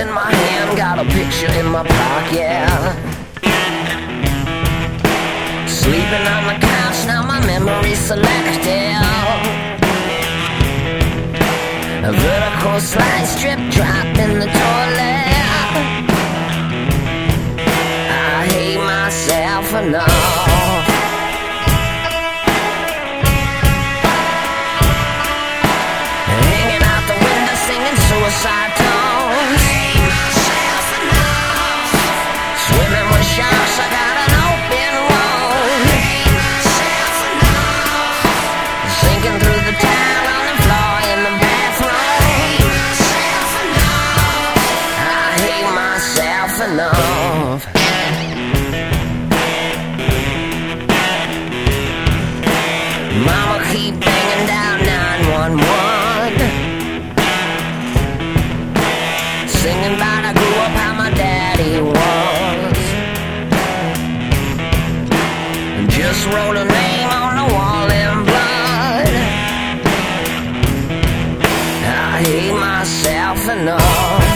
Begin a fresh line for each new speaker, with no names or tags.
in my hand, got a picture in my pocket. Sleeping on the couch, now my memory's selected. A vertical slide strip drop in the toilet. enough. Mama keep banging down 911, singing about I grew up how my daddy was, just wrote a name on the wall in blood. I hate myself enough.